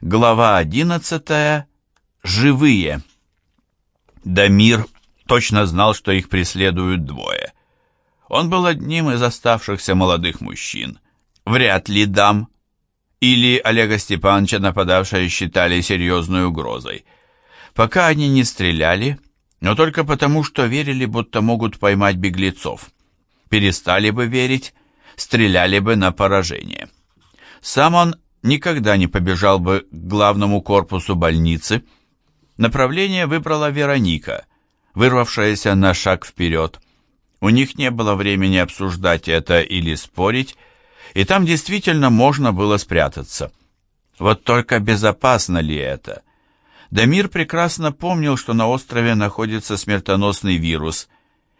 Глава одиннадцатая. Живые. Дамир точно знал, что их преследуют двое. Он был одним из оставшихся молодых мужчин. Вряд ли дам. Или Олега Степановича нападавшие считали серьезной угрозой. Пока они не стреляли, но только потому, что верили, будто могут поймать беглецов. Перестали бы верить, стреляли бы на поражение. Сам он никогда не побежал бы к главному корпусу больницы. Направление выбрала Вероника, вырвавшаяся на шаг вперед. У них не было времени обсуждать это или спорить, и там действительно можно было спрятаться. Вот только безопасно ли это? Дамир прекрасно помнил, что на острове находится смертоносный вирус.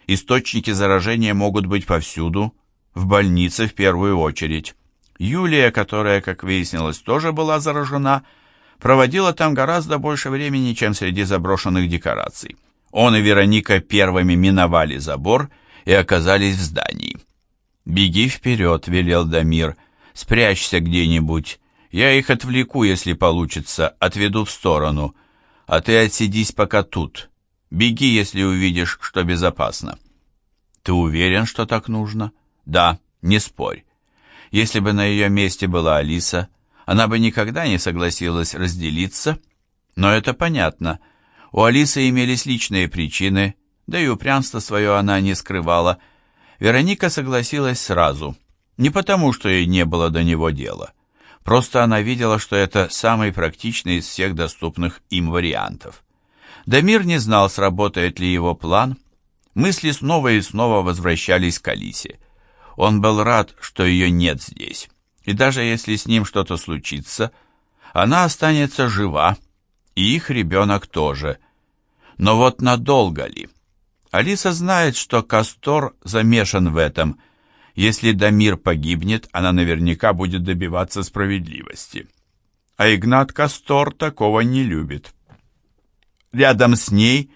Источники заражения могут быть повсюду, в больнице в первую очередь. Юлия, которая, как выяснилось, тоже была заражена, проводила там гораздо больше времени, чем среди заброшенных декораций. Он и Вероника первыми миновали забор и оказались в здании. «Беги вперед», — велел Дамир, — «спрячься где-нибудь. Я их отвлеку, если получится, отведу в сторону. А ты отсидись пока тут. Беги, если увидишь, что безопасно». «Ты уверен, что так нужно?» «Да, не спорь. Если бы на ее месте была Алиса, она бы никогда не согласилась разделиться, но это понятно. У Алисы имелись личные причины, да и упрямство свое она не скрывала. Вероника согласилась сразу, не потому, что ей не было до него дела. Просто она видела, что это самый практичный из всех доступных им вариантов. Дамир не знал, сработает ли его план. Мысли снова и снова возвращались к Алисе. Он был рад, что ее нет здесь. И даже если с ним что-то случится, она останется жива, и их ребенок тоже. Но вот надолго ли? Алиса знает, что Кастор замешан в этом. Если Дамир погибнет, она наверняка будет добиваться справедливости. А Игнат Кастор такого не любит. Рядом с ней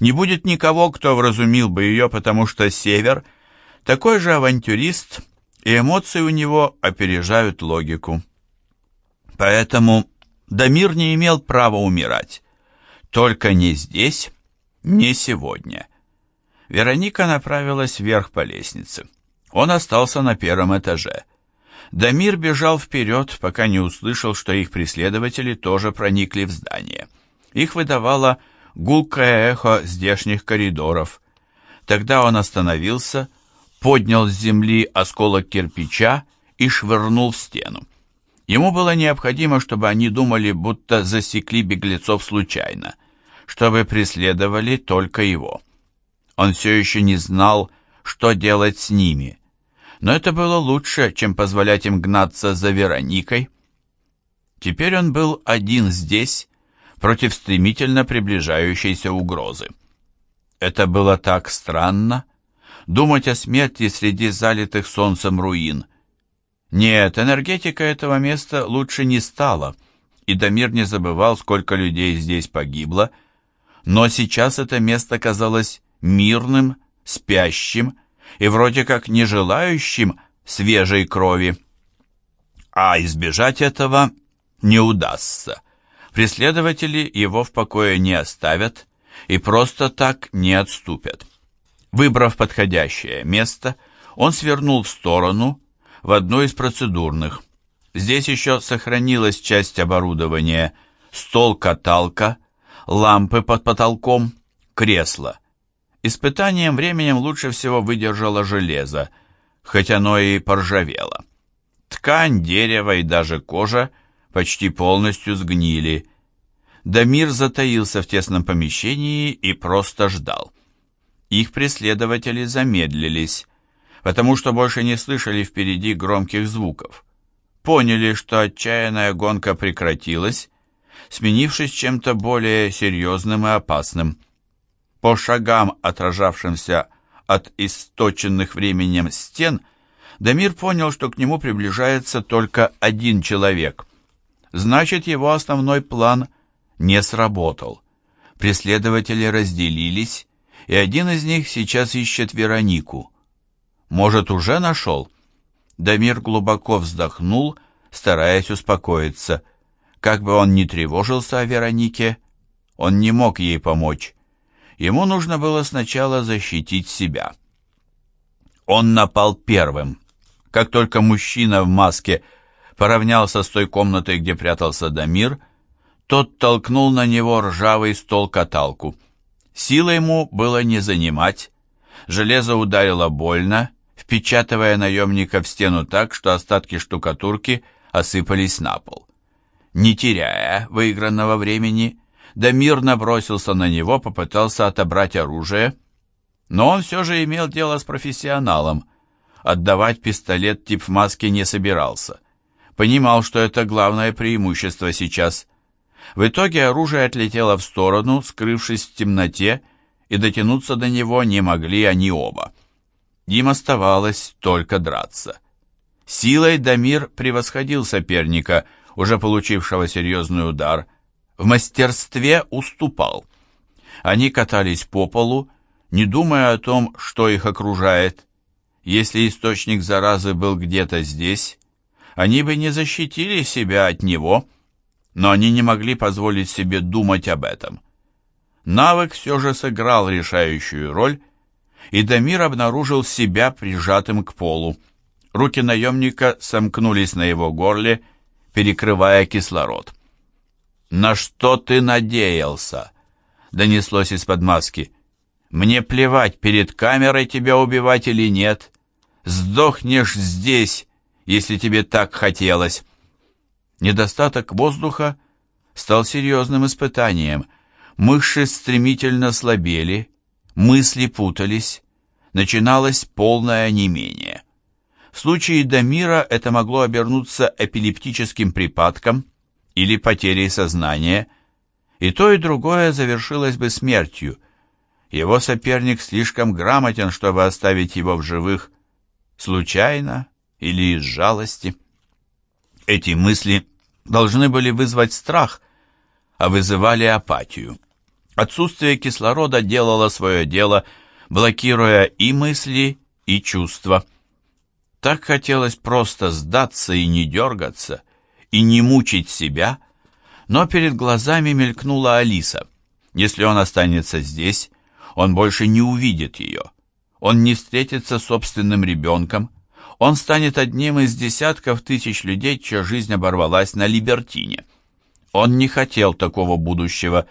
не будет никого, кто вразумил бы ее, потому что Север — такой же авантюрист, и эмоции у него опережают логику. Поэтому Дамир не имел права умирать. Только не здесь, не сегодня. Вероника направилась вверх по лестнице. Он остался на первом этаже. Дамир бежал вперед, пока не услышал, что их преследователи тоже проникли в здание. Их выдавало гулкое эхо здешних коридоров. Тогда он остановился, поднял с земли осколок кирпича и швырнул в стену. Ему было необходимо, чтобы они думали, будто засекли беглецов случайно, чтобы преследовали только его. Он все еще не знал, что делать с ними, но это было лучше, чем позволять им гнаться за Вероникой. Теперь он был один здесь, против стремительно приближающейся угрозы. Это было так странно, думать о смерти среди залитых солнцем руин. Нет, энергетика этого места лучше не стала, и Дамир не забывал, сколько людей здесь погибло, но сейчас это место казалось мирным, спящим и вроде как не желающим свежей крови. А избежать этого не удастся. Преследователи его в покое не оставят и просто так не отступят. Выбрав подходящее место, он свернул в сторону, в одну из процедурных. Здесь еще сохранилась часть оборудования, стол-каталка, лампы под потолком, кресло. Испытанием временем лучше всего выдержало железо, хоть оно и поржавело. Ткань, дерево и даже кожа почти полностью сгнили. Дамир затаился в тесном помещении и просто ждал. Их преследователи замедлились, потому что больше не слышали впереди громких звуков. Поняли, что отчаянная гонка прекратилась, сменившись чем-то более серьезным и опасным. По шагам, отражавшимся от источенных временем стен, Дамир понял, что к нему приближается только один человек. Значит, его основной план не сработал. Преследователи разделились, и один из них сейчас ищет Веронику. Может, уже нашел? Дамир глубоко вздохнул, стараясь успокоиться. Как бы он ни тревожился о Веронике, он не мог ей помочь. Ему нужно было сначала защитить себя. Он напал первым. Как только мужчина в маске поравнялся с той комнатой, где прятался Дамир, тот толкнул на него ржавый стол-каталку. Силы ему было не занимать. Железо ударило больно, впечатывая наемника в стену так, что остатки штукатурки осыпались на пол. Не теряя выигранного времени, Дамир набросился на него, попытался отобрать оружие, но он все же имел дело с профессионалом. Отдавать пистолет тип в маске не собирался. Понимал, что это главное преимущество сейчас. В итоге оружие отлетело в сторону, скрывшись в темноте, и дотянуться до него не могли они оба. Им оставалось только драться. Силой Дамир превосходил соперника, уже получившего серьезный удар, в мастерстве уступал. Они катались по полу, не думая о том, что их окружает. Если источник заразы был где-то здесь, они бы не защитили себя от него, но они не могли позволить себе думать об этом. Навык все же сыграл решающую роль, и Дамир обнаружил себя прижатым к полу. Руки наемника сомкнулись на его горле, перекрывая кислород. «На что ты надеялся?» — донеслось из-под маски. «Мне плевать, перед камерой тебя убивать или нет. Сдохнешь здесь, если тебе так хотелось». Недостаток воздуха стал серьезным испытанием. Мышцы стремительно слабели, мысли путались, начиналось полное онемение. В случае Дамира это могло обернуться эпилептическим припадком или потерей сознания, и то и другое завершилось бы смертью. Его соперник слишком грамотен, чтобы оставить его в живых, случайно или из жалости. Эти мысли должны были вызвать страх, а вызывали апатию. Отсутствие кислорода делало свое дело, блокируя и мысли, и чувства. Так хотелось просто сдаться и не дергаться, и не мучить себя, но перед глазами мелькнула Алиса. Если он останется здесь, он больше не увидит ее. Он не встретится с собственным ребенком, он станет одним из десятков тысяч людей, чья жизнь оборвалась на Либертине. Он не хотел такого будущего,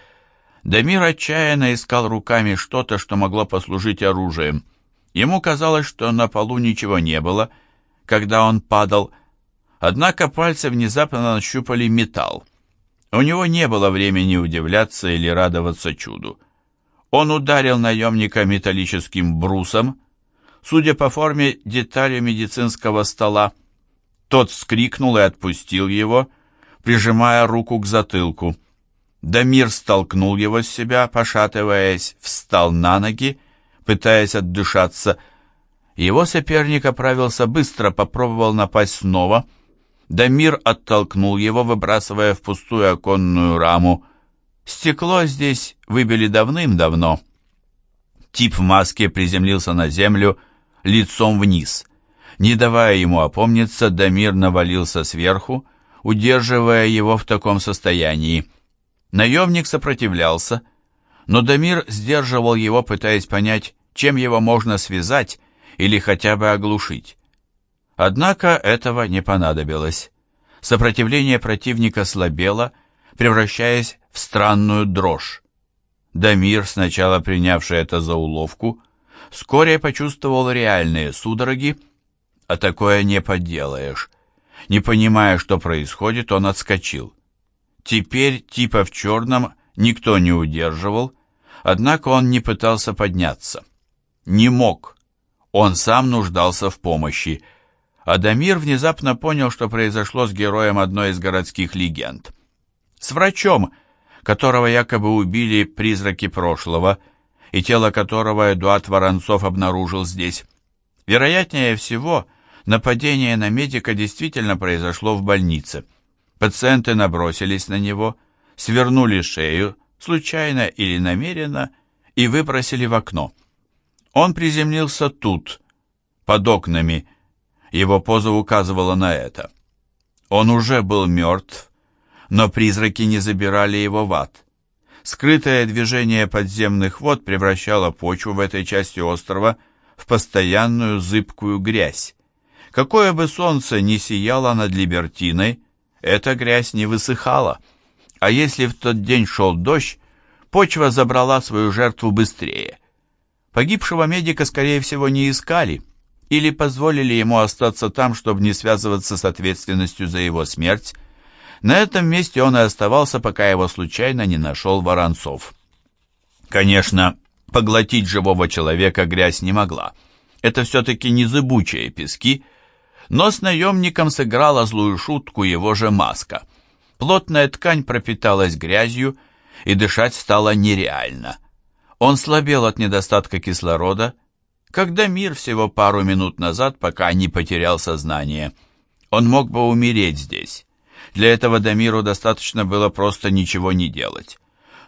Дамир отчаянно искал руками что-то, что могло послужить оружием. Ему казалось, что на полу ничего не было, когда он падал, однако пальцы внезапно нащупали металл. У него не было времени удивляться или радоваться чуду. Он ударил наемника металлическим брусом, судя по форме, деталью медицинского стола. Тот вскрикнул и отпустил его, прижимая руку к затылку. Дамир столкнул его с себя, пошатываясь, встал на ноги, пытаясь отдышаться. Его соперник оправился быстро, попробовал напасть снова. Дамир оттолкнул его, выбрасывая в пустую оконную раму. Стекло здесь выбили давным-давно. Тип в маске приземлился на землю лицом вниз. Не давая ему опомниться, Дамир навалился сверху, удерживая его в таком состоянии. Наемник сопротивлялся, но Дамир сдерживал его, пытаясь понять, чем его можно связать или хотя бы оглушить. Однако этого не понадобилось. Сопротивление противника слабело, превращаясь в странную дрожь. Дамир, сначала принявший это за уловку, вскоре почувствовал реальные судороги, а такое не поделаешь. Не понимая, что происходит, он отскочил. Теперь типа в черном никто не удерживал, однако он не пытался подняться. Не мог. Он сам нуждался в помощи. Адамир внезапно понял, что произошло с героем одной из городских легенд. С врачом, которого якобы убили призраки прошлого, и тело которого Эдуард Воронцов обнаружил здесь. Вероятнее всего, нападение на медика действительно произошло в больнице. Пациенты набросились на него, свернули шею, случайно или намеренно, и выбросили в окно. Он приземлился тут, под окнами. Его поза указывала на это. Он уже был мертв, но призраки не забирали его в ад. Скрытое движение подземных вод превращало почву в этой части острова в постоянную зыбкую грязь. Какое бы солнце ни сияло над Либертиной, эта грязь не высыхала. А если в тот день шел дождь, почва забрала свою жертву быстрее. Погибшего медика, скорее всего, не искали или позволили ему остаться там, чтобы не связываться с ответственностью за его смерть. На этом месте он и оставался, пока его случайно не нашел Воронцов. Конечно, поглотить живого человека грязь не могла. Это все-таки не пески, но с наемником сыграла злую шутку его же маска. Плотная ткань пропиталась грязью, и дышать стало нереально. Он слабел от недостатка кислорода, когда мир всего пару минут назад, пока не потерял сознание. Он мог бы умереть здесь. Для этого Дамиру достаточно было просто ничего не делать.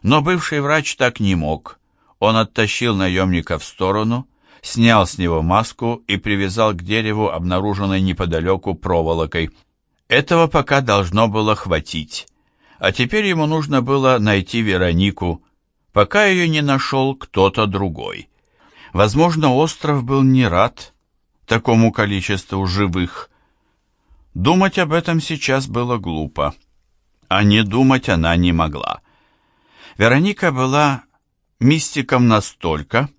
Но бывший врач так не мог. Он оттащил наемника в сторону, снял с него маску и привязал к дереву, обнаруженной неподалеку проволокой. Этого пока должно было хватить. А теперь ему нужно было найти Веронику, пока ее не нашел кто-то другой. Возможно, остров был не рад такому количеству живых. Думать об этом сейчас было глупо, а не думать она не могла. Вероника была мистиком настолько,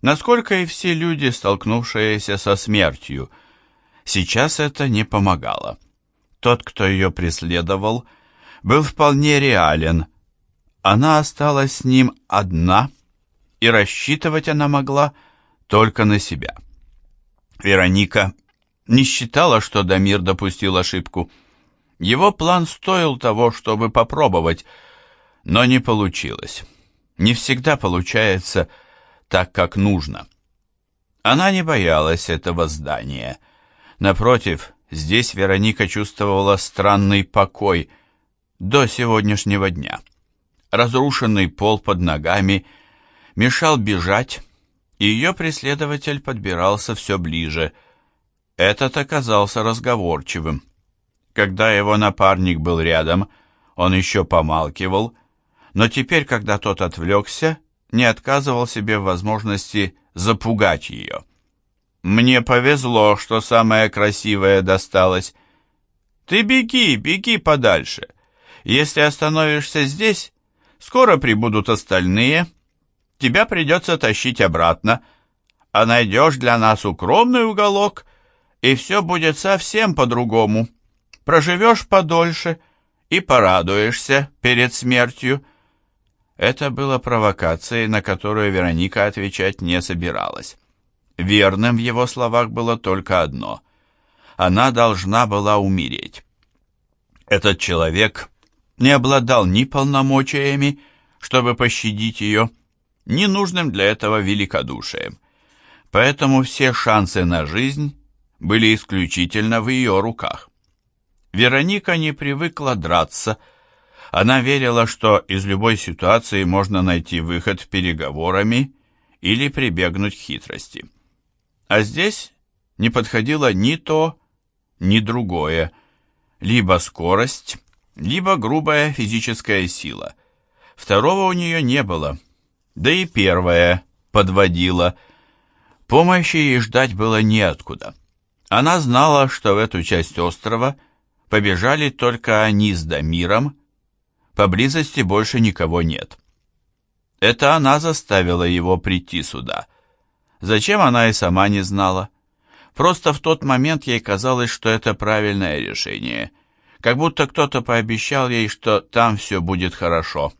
насколько и все люди, столкнувшиеся со смертью. Сейчас это не помогало. Тот, кто ее преследовал, был вполне реален. Она осталась с ним одна, и рассчитывать она могла только на себя. Вероника не считала, что Дамир допустил ошибку. Его план стоил того, чтобы попробовать, но не получилось. Не всегда получается так, как нужно. Она не боялась этого здания. Напротив, здесь Вероника чувствовала странный покой до сегодняшнего дня. Разрушенный пол под ногами мешал бежать, и ее преследователь подбирался все ближе. Этот оказался разговорчивым. Когда его напарник был рядом, он еще помалкивал, но теперь, когда тот отвлекся, не отказывал себе в возможности запугать ее. «Мне повезло, что самое красивое досталось. Ты беги, беги подальше. Если остановишься здесь, скоро прибудут остальные. Тебя придется тащить обратно, а найдешь для нас укромный уголок, и все будет совсем по-другому. Проживешь подольше и порадуешься перед смертью». Это было провокацией, на которую Вероника отвечать не собиралась. Верным в его словах было только одно. Она должна была умереть. Этот человек не обладал ни полномочиями, чтобы пощадить ее, ни нужным для этого великодушием. Поэтому все шансы на жизнь были исключительно в ее руках. Вероника не привыкла драться, она верила, что из любой ситуации можно найти выход переговорами или прибегнуть к хитрости. А здесь не подходило ни то, ни другое, либо скорость, либо грубая физическая сила. Второго у нее не было, да и первое подводило. Помощи ей ждать было неоткуда. Она знала, что в эту часть острова побежали только они с Дамиром, Поблизости больше никого нет. Это она заставила его прийти сюда. Зачем она и сама не знала. Просто в тот момент ей казалось, что это правильное решение. Как будто кто-то пообещал ей, что там все будет хорошо.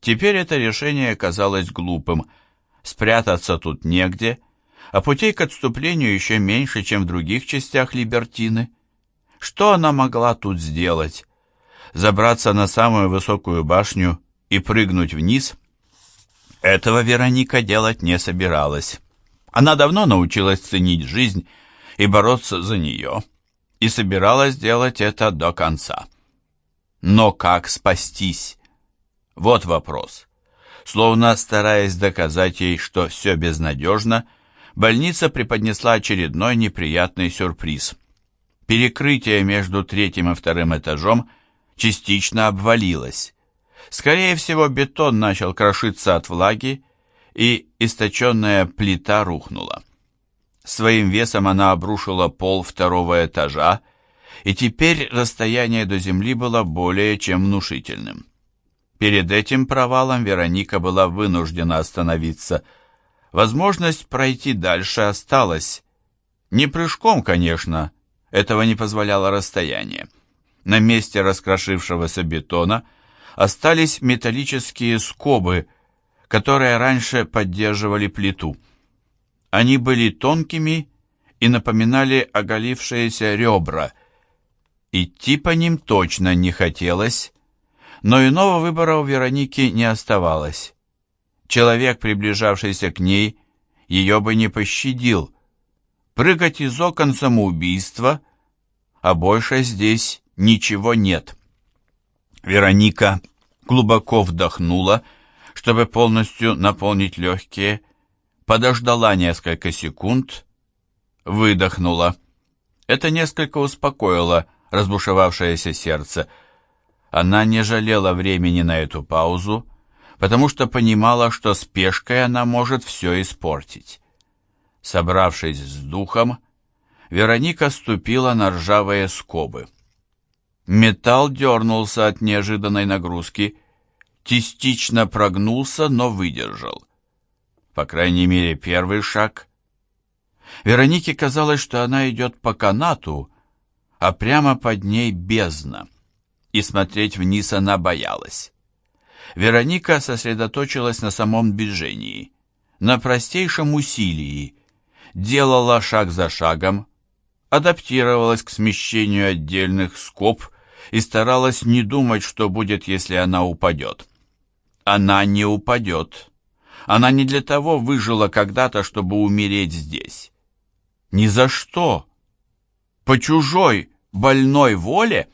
Теперь это решение казалось глупым. Спрятаться тут негде, а путей к отступлению еще меньше, чем в других частях Либертины. Что она могла тут сделать? забраться на самую высокую башню и прыгнуть вниз, этого Вероника делать не собиралась. Она давно научилась ценить жизнь и бороться за нее, и собиралась делать это до конца. Но как спастись? Вот вопрос. Словно стараясь доказать ей, что все безнадежно, больница преподнесла очередной неприятный сюрприз. Перекрытие между третьим и вторым этажом частично обвалилась. Скорее всего, бетон начал крошиться от влаги, и источенная плита рухнула. Своим весом она обрушила пол второго этажа, и теперь расстояние до земли было более чем внушительным. Перед этим провалом Вероника была вынуждена остановиться. Возможность пройти дальше осталась. Не прыжком, конечно, этого не позволяло расстояние. На месте раскрошившегося бетона остались металлические скобы, которые раньше поддерживали плиту. Они были тонкими и напоминали оголившиеся ребра. Идти по ним точно не хотелось, но иного выбора у Вероники не оставалось. Человек, приближавшийся к ней, ее бы не пощадил. Прыгать из окон самоубийства, а больше здесь ничего нет. Вероника глубоко вдохнула, чтобы полностью наполнить легкие, подождала несколько секунд, выдохнула. Это несколько успокоило разбушевавшееся сердце. Она не жалела времени на эту паузу, потому что понимала, что спешкой она может все испортить. Собравшись с духом, Вероника ступила на ржавые скобы. Металл дернулся от неожиданной нагрузки, частично прогнулся, но выдержал. По крайней мере, первый шаг. Веронике казалось, что она идет по канату, а прямо под ней бездна, и смотреть вниз она боялась. Вероника сосредоточилась на самом движении, на простейшем усилии, делала шаг за шагом, адаптировалась к смещению отдельных скоб и старалась не думать, что будет, если она упадет. Она не упадет. Она не для того выжила когда-то, чтобы умереть здесь. Ни за что. По чужой, больной воле?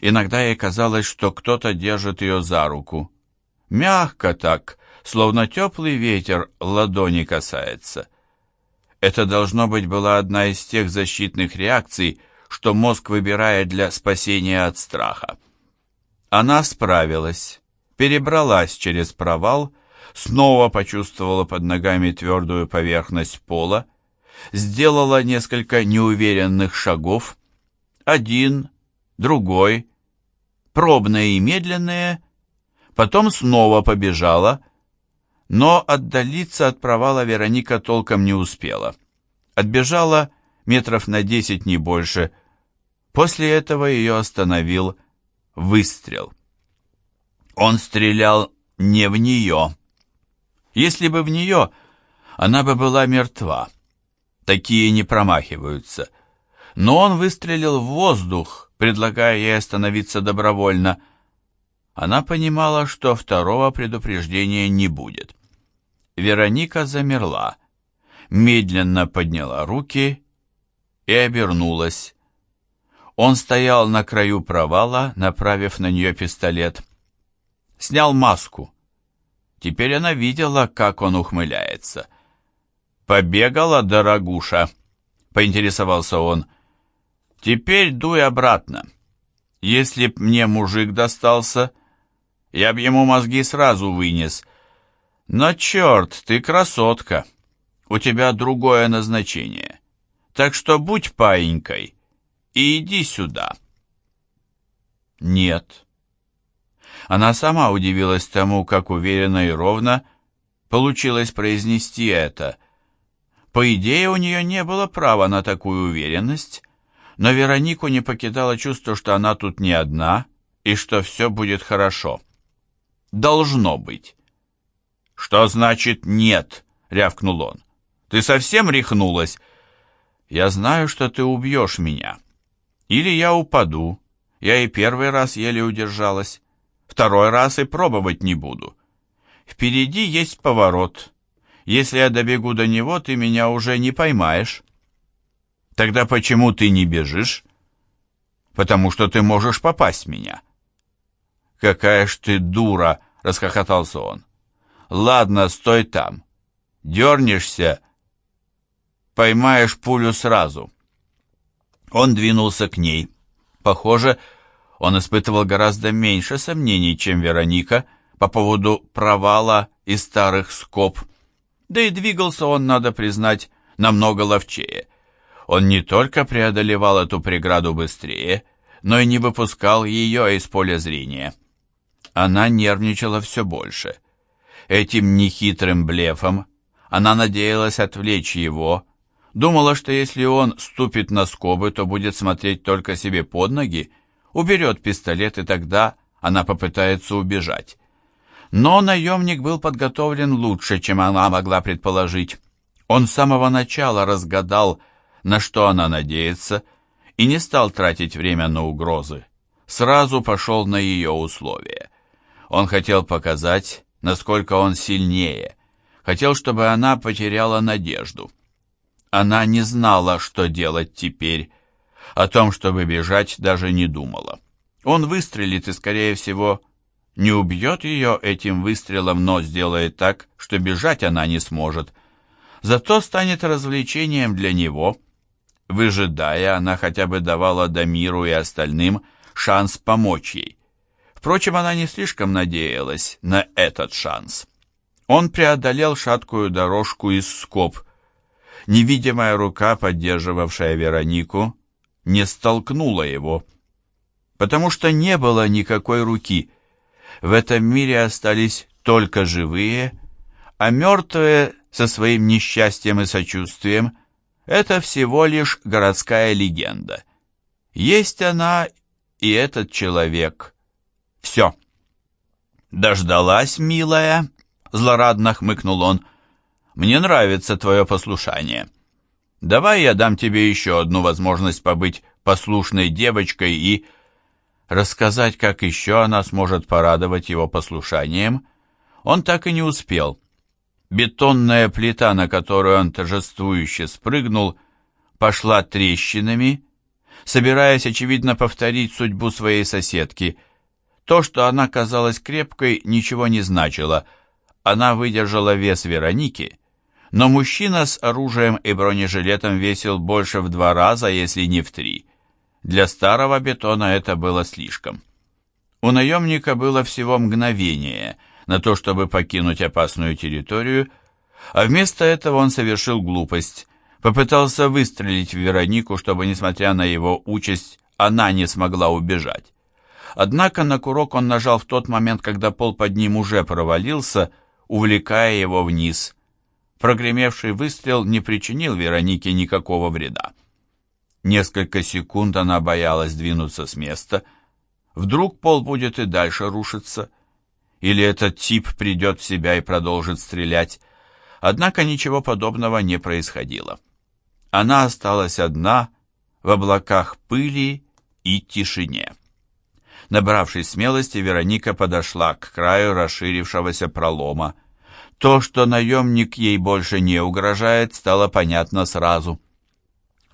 Иногда ей казалось, что кто-то держит ее за руку. Мягко так, словно теплый ветер ладони касается. Это, должно быть, была одна из тех защитных реакций, что мозг выбирает для спасения от страха. Она справилась, перебралась через провал, снова почувствовала под ногами твердую поверхность пола, сделала несколько неуверенных шагов, один, другой, пробные и медленные, потом снова побежала, но отдалиться от провала Вероника толком не успела. Отбежала метров на десять, не больше, После этого ее остановил выстрел. Он стрелял не в нее. Если бы в нее, она бы была мертва. Такие не промахиваются. Но он выстрелил в воздух, предлагая ей остановиться добровольно. Она понимала, что второго предупреждения не будет. Вероника замерла, медленно подняла руки и обернулась. Он стоял на краю провала, направив на нее пистолет. Снял маску. Теперь она видела, как он ухмыляется. «Побегала, дорогуша?» — поинтересовался он. «Теперь дуй обратно. Если б мне мужик достался, я б ему мозги сразу вынес. Но черт, ты красотка. У тебя другое назначение. Так что будь паинькой» и иди сюда». «Нет». Она сама удивилась тому, как уверенно и ровно получилось произнести это. По идее, у нее не было права на такую уверенность, но Веронику не покидало чувство, что она тут не одна и что все будет хорошо. Должно быть. «Что значит «нет»?» — рявкнул он. «Ты совсем рехнулась?» «Я знаю, что ты убьешь меня». Или я упаду. Я и первый раз еле удержалась. Второй раз и пробовать не буду. Впереди есть поворот. Если я добегу до него, ты меня уже не поймаешь. Тогда почему ты не бежишь? Потому что ты можешь попасть меня. Какая ж ты дура, расхохотался он. Ладно, стой там. Дернешься, поймаешь пулю сразу. Он двинулся к ней. Похоже, Он испытывал гораздо меньше сомнений, чем Вероника, по поводу провала и старых скоб. Да и двигался он, надо признать, намного ловчее. Он не только преодолевал эту преграду быстрее, но и не выпускал ее из поля зрения. Она нервничала все больше. Этим нехитрым блефом она надеялась отвлечь его, думала, что если он ступит на скобы, то будет смотреть только себе под ноги, уберет пистолет, и тогда она попытается убежать. Но наемник был подготовлен лучше, чем она могла предположить. Он с самого начала разгадал, на что она надеется, и не стал тратить время на угрозы. Сразу пошел на ее условия. Он хотел показать, насколько он сильнее, хотел, чтобы она потеряла надежду. Она не знала, что делать теперь, о том, чтобы бежать, даже не думала. Он выстрелит и, скорее всего, не убьет ее этим выстрелом, но сделает так, что бежать она не сможет. Зато станет развлечением для него. Выжидая, она хотя бы давала Дамиру и остальным шанс помочь ей. Впрочем, она не слишком надеялась на этот шанс. Он преодолел шаткую дорожку из скоб. Невидимая рука, поддерживавшая Веронику, не столкнула его, потому что не было никакой руки. В этом мире остались только живые, а мертвые со своим несчастьем и сочувствием — это всего лишь городская легенда. Есть она и этот человек — все. Дождалась, милая, злорадно хмыкнул он. Мне нравится твое послушание. Давай я дам тебе еще одну возможность побыть послушной девочкой и рассказать, как еще она сможет порадовать его послушанием. Он так и не успел. Бетонная плита, на которую он торжествующе спрыгнул, пошла трещинами, собираясь, очевидно, повторить судьбу своей соседки — то, что она казалась крепкой, ничего не значило. Она выдержала вес Вероники, но мужчина с оружием и бронежилетом весил больше в два раза, если не в три. Для старого бетона это было слишком. У наемника было всего мгновение на то, чтобы покинуть опасную территорию, а вместо этого он совершил глупость, попытался выстрелить в Веронику, чтобы, несмотря на его участь, она не смогла убежать. Однако на курок он нажал в тот момент, когда пол под ним уже провалился, увлекая его вниз. Прогремевший выстрел не причинил Веронике никакого вреда. Несколько секунд она боялась двинуться с места. Вдруг пол будет и дальше рушиться. Или этот тип придет в себя и продолжит стрелять. Однако ничего подобного не происходило. Она осталась одна в облаках пыли и тишине. Набравшись смелости, Вероника подошла к краю расширившегося пролома. То, что наемник ей больше не угрожает, стало понятно сразу.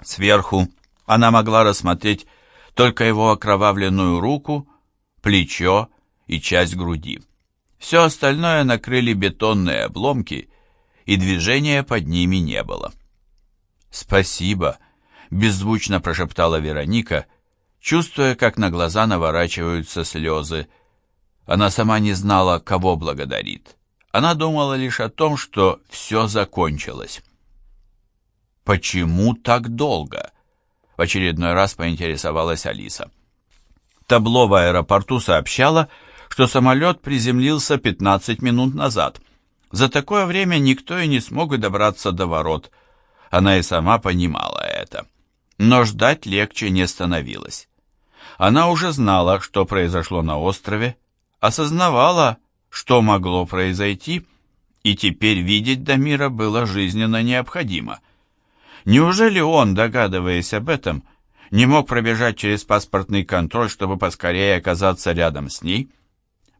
Сверху она могла рассмотреть только его окровавленную руку, плечо и часть груди. Все остальное накрыли бетонные обломки, и движения под ними не было. «Спасибо», — беззвучно прошептала Вероника, чувствуя, как на глаза наворачиваются слезы. Она сама не знала, кого благодарит. Она думала лишь о том, что все закончилось. «Почему так долго?» В очередной раз поинтересовалась Алиса. Табло в аэропорту сообщало, что самолет приземлился 15 минут назад. За такое время никто и не смог добраться до ворот. Она и сама понимала это. Но ждать легче не становилось. Она уже знала, что произошло на острове, осознавала, что могло произойти, и теперь видеть Дамира было жизненно необходимо. Неужели он, догадываясь об этом, не мог пробежать через паспортный контроль, чтобы поскорее оказаться рядом с ней?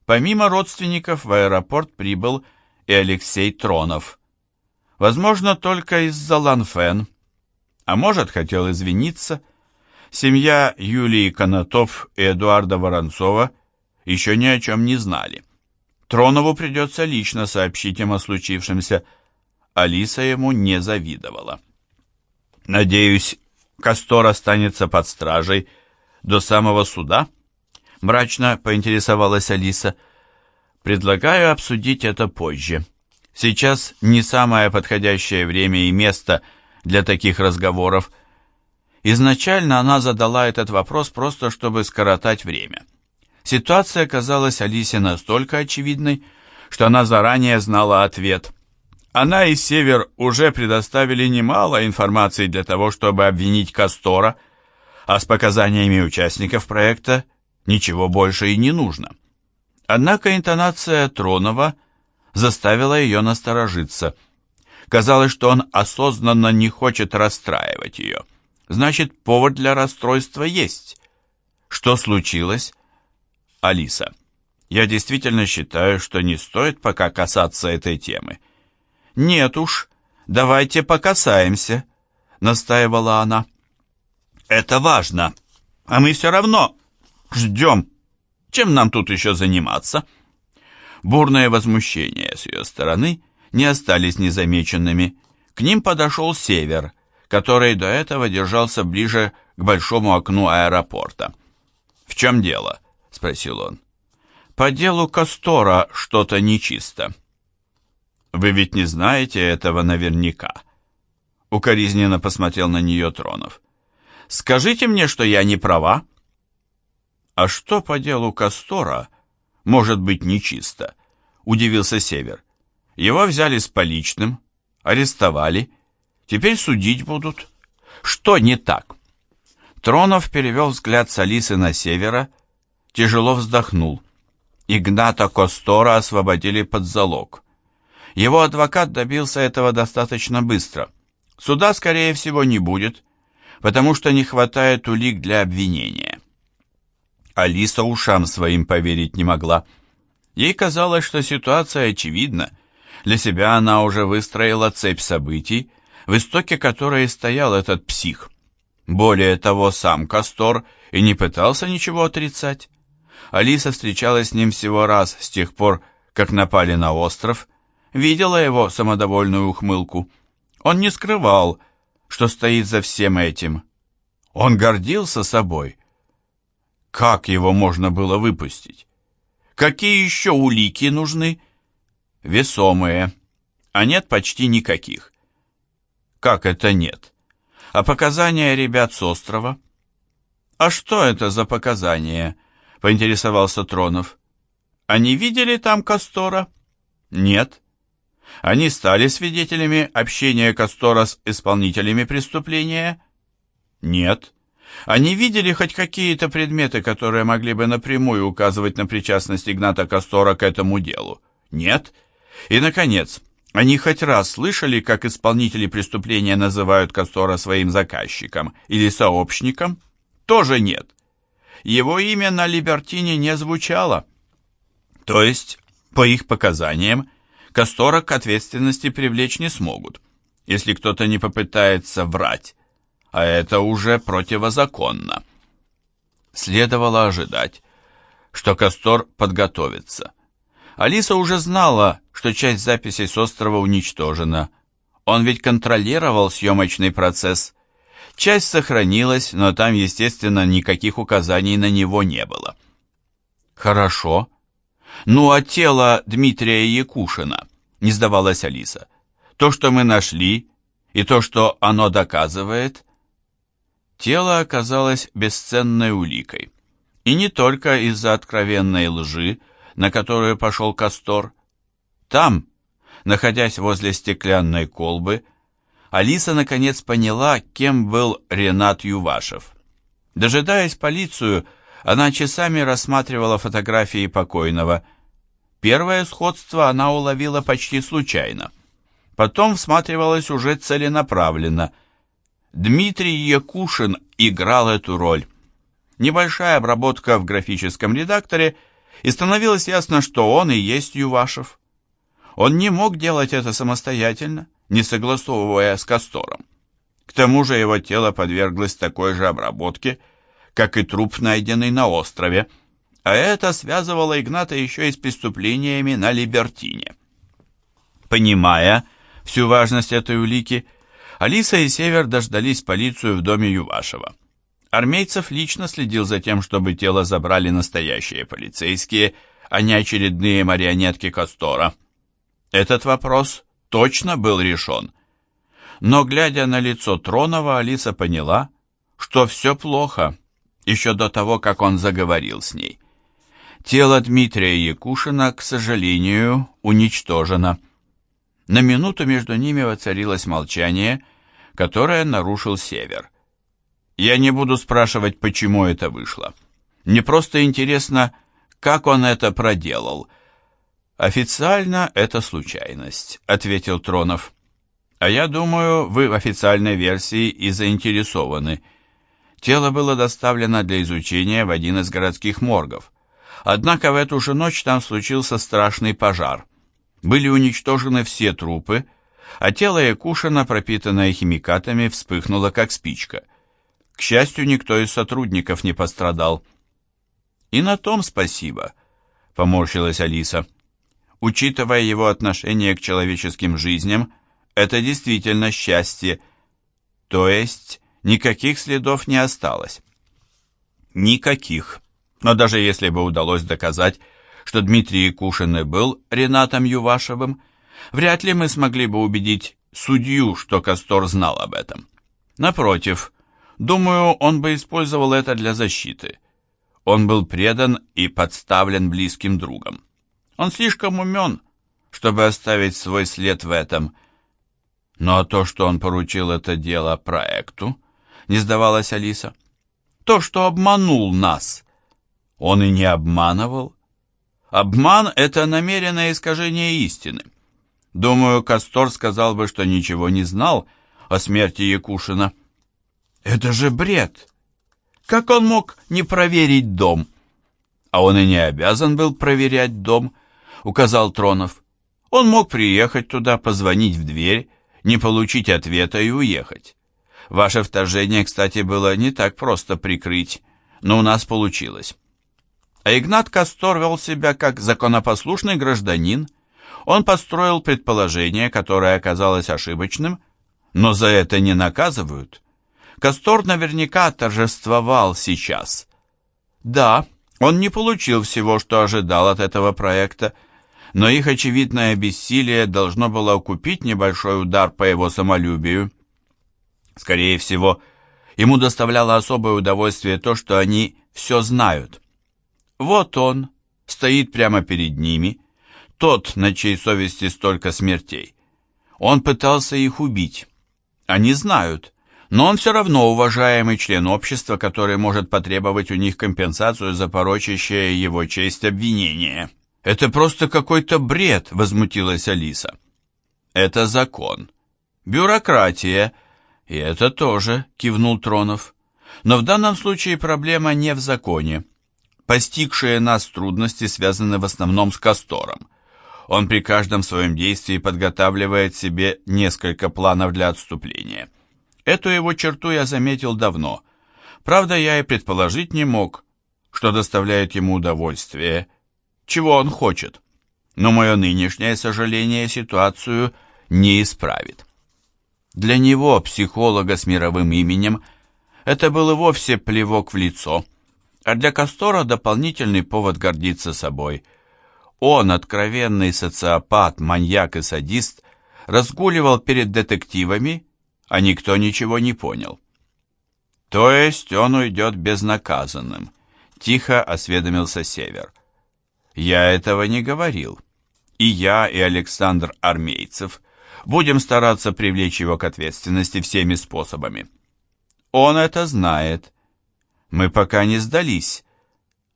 Помимо родственников в аэропорт прибыл и Алексей Тронов. Возможно, только из-за Ланфен. А может, хотел извиниться – Семья Юлии Конотов и Эдуарда Воронцова еще ни о чем не знали. Тронову придется лично сообщить им о случившемся. Алиса ему не завидовала. «Надеюсь, Кастор останется под стражей до самого суда?» Мрачно поинтересовалась Алиса. Предлагаю обсудить это позже. Сейчас не самое подходящее время и место для таких разговоров. Изначально она задала этот вопрос просто, чтобы скоротать время. Ситуация казалась Алисе настолько очевидной, что она заранее знала ответ. Она и Север уже предоставили немало информации для того, чтобы обвинить Кастора, а с показаниями участников проекта ничего больше и не нужно. Однако интонация Тронова заставила ее насторожиться. Казалось, что он осознанно не хочет расстраивать ее. Значит, повод для расстройства есть. Что случилось? Алиса. Я действительно считаю, что не стоит пока касаться этой темы. Нет уж, давайте покасаемся, настаивала она. Это важно, а мы все равно ждем. Чем нам тут еще заниматься? Бурное возмущение с ее стороны не остались незамеченными. К ним подошел Север, который до этого держался ближе к большому окну аэропорта. «В чем дело?» — спросил он. «По делу Кастора что-то нечисто». «Вы ведь не знаете этого наверняка?» Укоризненно посмотрел на нее Тронов. «Скажите мне, что я не права?» «А что по делу Кастора может быть нечисто?» Удивился Север. «Его взяли с поличным, арестовали, теперь судить будут. Что не так?» Тронов перевел взгляд с Алисы на Севера тяжело вздохнул. Игната Костора освободили под залог. Его адвокат добился этого достаточно быстро. Суда, скорее всего, не будет, потому что не хватает улик для обвинения. Алиса ушам своим поверить не могла. Ей казалось, что ситуация очевидна. Для себя она уже выстроила цепь событий, в истоке которой стоял этот псих. Более того, сам Кастор и не пытался ничего отрицать. Алиса встречалась с ним всего раз с тех пор, как напали на остров, видела его самодовольную ухмылку. Он не скрывал, что стоит за всем этим. Он гордился собой. Как его можно было выпустить? Какие еще улики нужны? Весомые. А нет почти никаких. Как это нет? А показания ребят с острова? А что это за показания? — поинтересовался Тронов. «Они видели там Кастора?» «Нет». «Они стали свидетелями общения Кастора с исполнителями преступления?» «Нет». «Они видели хоть какие-то предметы, которые могли бы напрямую указывать на причастность Игната Кастора к этому делу?» «Нет». «И, наконец, они хоть раз слышали, как исполнители преступления называют Кастора своим заказчиком или сообщником?» «Тоже нет» его имя на Либертине не звучало. То есть, по их показаниям, Кастора к ответственности привлечь не смогут, если кто-то не попытается врать, а это уже противозаконно. Следовало ожидать, что Кастор подготовится. Алиса уже знала, что часть записей с острова уничтожена. Он ведь контролировал съемочный процесс, Часть сохранилась, но там, естественно, никаких указаний на него не было. Хорошо. Ну а тело Дмитрия Якушина, не сдавалась Алиса. То, что мы нашли, и то, что оно доказывает, тело оказалось бесценной уликой. И не только из-за откровенной лжи, на которую пошел Кастор. Там, находясь возле стеклянной колбы, Алиса наконец поняла, кем был Ренат Ювашев. Дожидаясь полицию, она часами рассматривала фотографии покойного. Первое сходство она уловила почти случайно. Потом всматривалась уже целенаправленно. Дмитрий Якушин играл эту роль. Небольшая обработка в графическом редакторе, и становилось ясно, что он и есть Ювашев. Он не мог делать это самостоятельно не согласовывая с Кастором. К тому же его тело подверглось такой же обработке, как и труп, найденный на острове, а это связывало Игната еще и с преступлениями на Либертине. Понимая всю важность этой улики, Алиса и Север дождались полицию в доме Ювашева. Армейцев лично следил за тем, чтобы тело забрали настоящие полицейские, а не очередные марионетки Кастора. Этот вопрос точно был решен. Но, глядя на лицо Тронова, Алиса поняла, что все плохо, еще до того, как он заговорил с ней. Тело Дмитрия Якушина, к сожалению, уничтожено. На минуту между ними воцарилось молчание, которое нарушил Север. Я не буду спрашивать, почему это вышло. Мне просто интересно, как он это проделал. Официально это случайность, ответил Тронов. А я думаю, вы в официальной версии и заинтересованы. Тело было доставлено для изучения в один из городских моргов. Однако в эту же ночь там случился страшный пожар. Были уничтожены все трупы, а тело Якушина, пропитанное химикатами, вспыхнуло как спичка. К счастью, никто из сотрудников не пострадал. «И на том спасибо», — поморщилась Алиса. «Учитывая его отношение к человеческим жизням, это действительно счастье. То есть никаких следов не осталось?» «Никаких», но даже если бы удалось доказать, что Дмитрий Якушин и был Ренатом Ювашевым, вряд ли мы смогли бы убедить судью, что Кастор знал об этом. Напротив, думаю, он бы использовал это для защиты. Он был предан и подставлен близким другом. Он слишком умен, чтобы оставить свой след в этом. Но то, что он поручил это дело проекту, не сдавалась Алиса. То, что обманул нас, он и не обманывал. Обман — это намеренное искажение истины. Думаю, Кастор сказал бы, что ничего не знал о смерти Якушина. Это же бред! Как он мог не проверить дом? А он и не обязан был проверять дом, указал Тронов. Он мог приехать туда, позвонить в дверь, не получить ответа и уехать. Ваше вторжение, кстати, было не так просто прикрыть, но у нас получилось. А Игнат Кастор вел себя как законопослушный гражданин. Он построил предположение, которое оказалось ошибочным, но за это не наказывают. Кастор наверняка торжествовал сейчас. Да, он не получил всего, что ожидал от этого проекта, но их очевидное бессилие должно было окупить небольшой удар по его самолюбию. Скорее всего, ему доставляло особое удовольствие то, что они все знают. Вот он, стоит прямо перед ними, тот, на чьей совести столько смертей. Он пытался их убить. Они знают, но он все равно уважаемый член общества, который может потребовать у них компенсацию за порочащее его честь обвинение. «Это просто какой-то бред», — возмутилась Алиса. «Это закон. Бюрократия. И это тоже», — кивнул Тронов. «Но в данном случае проблема не в законе. Постигшие нас трудности связаны в основном с Кастором. Он при каждом своем действии подготавливает себе несколько планов для отступления. Эту его черту я заметил давно. Правда, я и предположить не мог, что доставляет ему удовольствие, чего он хочет. Но мое нынешнее сожаление ситуацию не исправит. Для него, психолога с мировым именем, это был и вовсе плевок в лицо – а для Кастора дополнительный повод гордиться собой. Он, откровенный социопат, маньяк и садист, разгуливал перед детективами, а никто ничего не понял. То есть он уйдет безнаказанным, тихо осведомился Север. Я этого не говорил. И я, и Александр Армейцев будем стараться привлечь его к ответственности всеми способами. Он это знает, мы пока не сдались.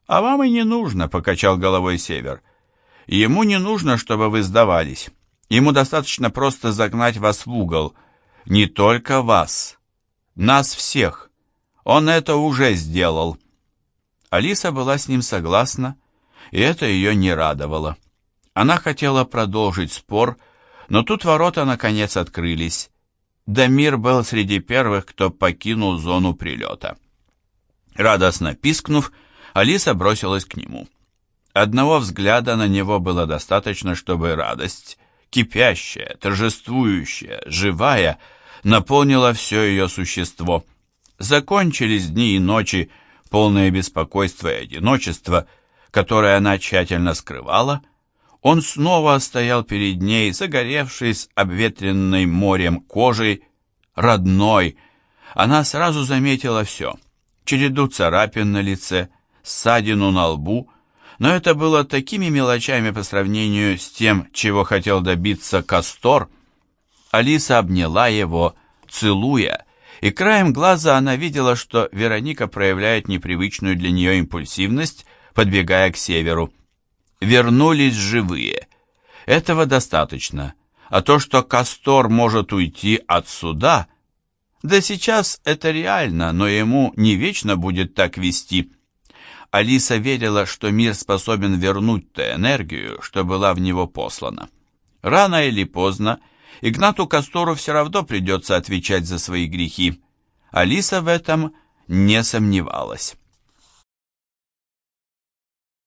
А вам и не нужно, покачал головой Север. Ему не нужно, чтобы вы сдавались. Ему достаточно просто загнать вас в угол. Не только вас. Нас всех. Он это уже сделал. Алиса была с ним согласна, и это ее не радовало. Она хотела продолжить спор, но тут ворота наконец открылись. Дамир был среди первых, кто покинул зону прилета. Радостно пискнув, Алиса бросилась к нему. Одного взгляда на него было достаточно, чтобы радость, кипящая, торжествующая, живая, наполнила все ее существо. Закончились дни и ночи, полные беспокойства и одиночества, которое она тщательно скрывала. Он снова стоял перед ней, загоревший с обветренной морем кожей, родной. Она сразу заметила все. Череду царапин на лице, ссадину на лбу, но это было такими мелочами по сравнению с тем, чего хотел добиться Кастор. Алиса обняла его, целуя, и краем глаза она видела, что Вероника проявляет непривычную для нее импульсивность, подбегая к северу. Вернулись живые. Этого достаточно. А то, что Кастор может уйти от суда... Да сейчас это реально, но ему не вечно будет так вести. Алиса верила, что мир способен вернуть ту энергию, что была в него послана. Рано или поздно Игнату Кастору все равно придется отвечать за свои грехи. Алиса в этом не сомневалась.